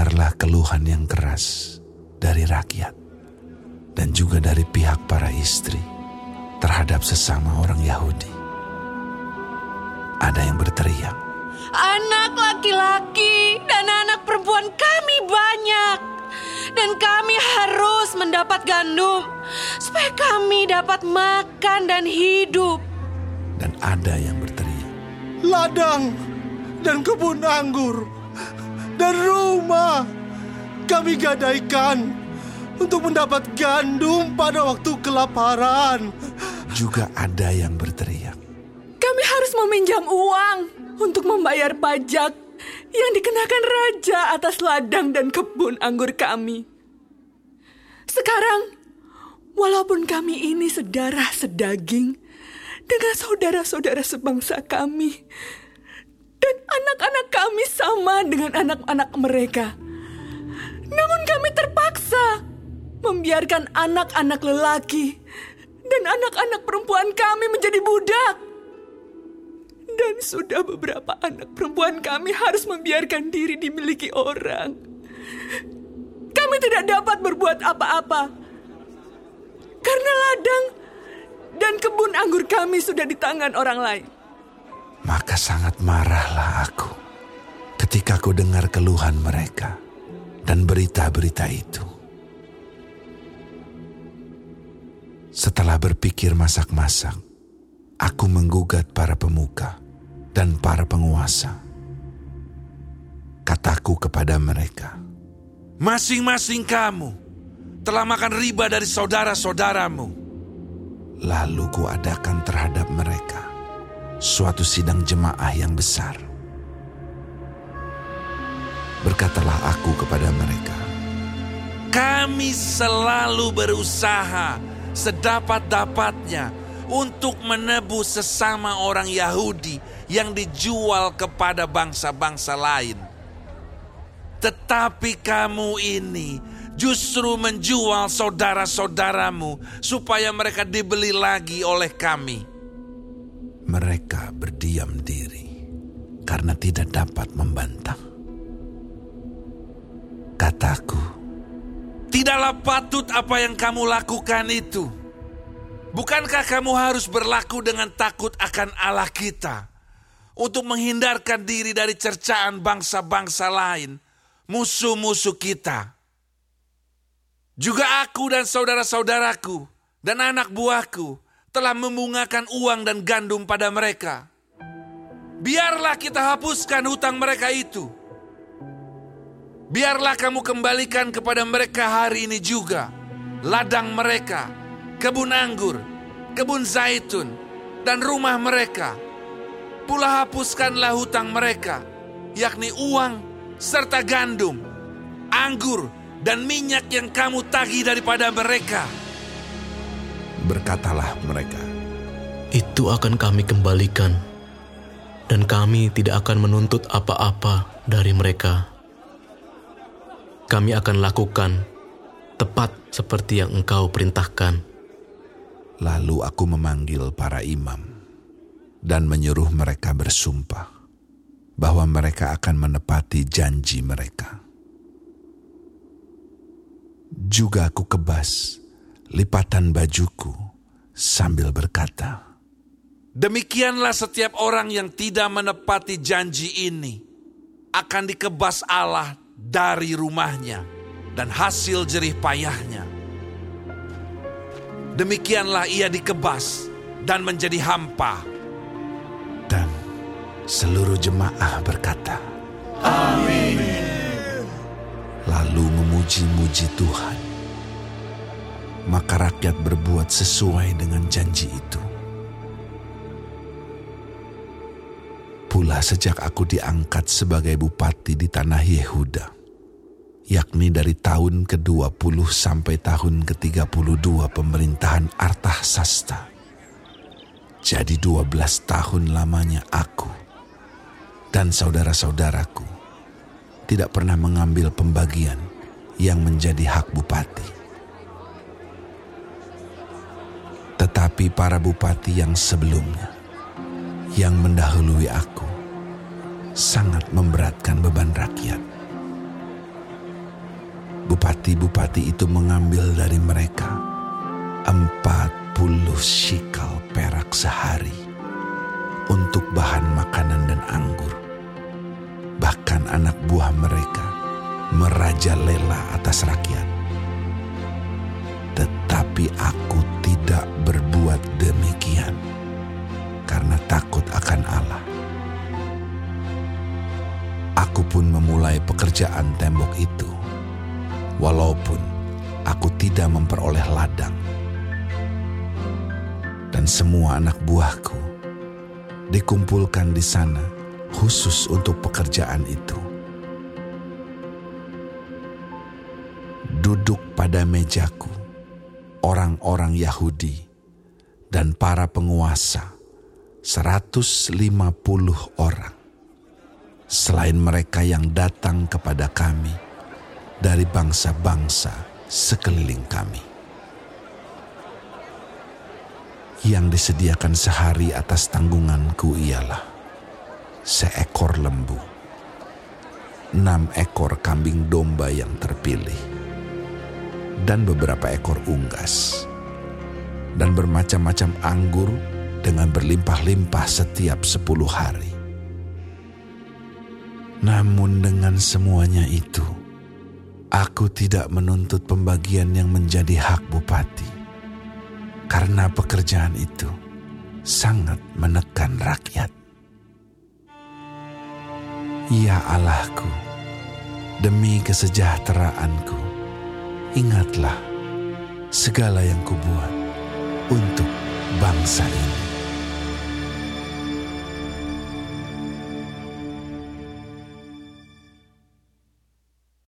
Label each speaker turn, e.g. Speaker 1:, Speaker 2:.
Speaker 1: dengarlah keluhan yang keras dari rakyat dan juga dari pihak para istri terhadap sesama orang Yahudi. Ada yang berteriak,
Speaker 2: Anak laki-laki dan anak perempuan kami banyak. Dan kami harus mendapat gandum supaya kami dapat makan dan hidup.
Speaker 1: dan ada yang berteriak,
Speaker 3: ladang dan kebun anggur dan rumah kami gadaikan untuk mendapat gandum pada waktu kelaparan.
Speaker 1: juga ada yang berteriak,
Speaker 4: Kami harus meminjam uang untuk membayar pajak yang dikenakan raja atas ladang dan kebun anggur kami. Sekarang, walaupun kami ini sedarah sedaging dengan saudara-saudara sebangsa kami, dan anak-anak kami sama dengan anak-anak mereka, namun kami terpaksa membiarkan anak-anak lelaki dan anak-anak perempuan kami menjadi budak. Dan sudah beberapa anak perempuan kami harus membiarkan diri dimiliki orang. Kami tidak dapat berbuat apa-apa. Karena ladang dan kebun anggur kami sudah di tangan orang lain.
Speaker 1: Maka sangat marahlah aku ketika ku dengar keluhan mereka dan berita-berita itu. Setelah berpikir masak-masak, aku menggugat para pemuka dan para penguasa. Kataku kepada mereka, Masing-masing kamu telah makan riba dari saudara-saudaramu. Lalu kuadakan terhadap mereka suatu sidang jemaah yang besar. Berkatalah aku kepada mereka, kami selalu berusaha sedapat-dapatnya untuk menebus sesama orang Yahudi yang dijual kepada bangsa-bangsa lain. Tetapi kamu ini justru menjual saudara-saudaramu supaya mereka dibeli lagi oleh kami. Mereka berdiam diri karena tidak dapat membantah. Kataku, tidaklah patut apa yang kamu lakukan itu. Bukankah kamu harus berlaku dengan takut akan Allah kita untuk menghindarkan diri dari cercaan bangsa-bangsa lain, musuh-musuh kita? Juga aku dan saudara-saudaraku dan anak buahku telah membungakan uang dan gandum pada mereka. Biarlah kita hapuskan hutang mereka itu. Biarlah kamu kembalikan kepada mereka hari ini juga ladang mereka, kebun anggur, kebun zaitun, dan rumah mereka. Pula hapuskanlah hutang mereka, yakni uang serta gandum, anggur, dan minyak yang kamu tagih daripada mereka. Berkatalah mereka,
Speaker 5: Itu akan kami kembalikan, dan kami tidak akan menuntut apa-apa dari mereka. Kami akan lakukan tepat seperti yang engkau perintahkan.
Speaker 1: Lalu aku memanggil para imam dan menyuruh mereka bersumpah bahwa mereka akan menepati janji mereka. Juga aku kebas lipatan bajuku sambil berkata, Demikianlah setiap orang yang tidak menepati janji ini akan dikebas Allah dari rumahnya dan hasil jerih payahnya. Demikianlah ia dikebas dan menjadi hampa. Dan seluruh jemaah berkata, Amin. Lalu memuji-muji Tuhan. Maka rakyat berbuat sesuai dengan janji itu. Pula sejak aku diangkat sebagai bupati di tanah Yehuda, yakni dari tahun ke-20 sampai tahun ke-32 pemerintahan Artahsasta. Jadi 12 tahun lamanya aku dan saudara-saudaraku tidak pernah mengambil pembagian yang menjadi hak bupati. Tetapi para bupati yang sebelumnya, yang mendahului aku, sangat memberatkan beban rakyat. bupati-bupati itu mengambil dari mereka empat puluh shikal perak sehari untuk bahan makanan dan anggur. Bahkan anak buah mereka merajalela atas rakyat. Tetapi aku berbuat demikian karena takut akan Allah. Aku pun memulai pekerjaan tembok itu, walaupun aku tidak memperoleh ladang. Dan semua anak buahku dikumpulkan di sana khusus untuk pekerjaan itu. Duduk pada mejaku orang-orang Yahudi dan para penguasa 150 orang. Selain mereka yang datang kepada kami dari bangsa-bangsa sekeliling kami. Yang disediakan sehari atas tanggunganku ialah seekor lembu, enam ekor kambing domba yang terpilih, dan beberapa ekor unggas, dan bermacam-macam anggur dengan berlimpah-limpah setiap sepuluh hari. Namun dengan semuanya itu, aku tidak menuntut pembagian yang menjadi hak bupati, karena pekerjaan itu sangat menekan rakyat. Ya Allahku, demi kesejahteraanku, ingatlah segala yang kubuat untuk bangsa ini.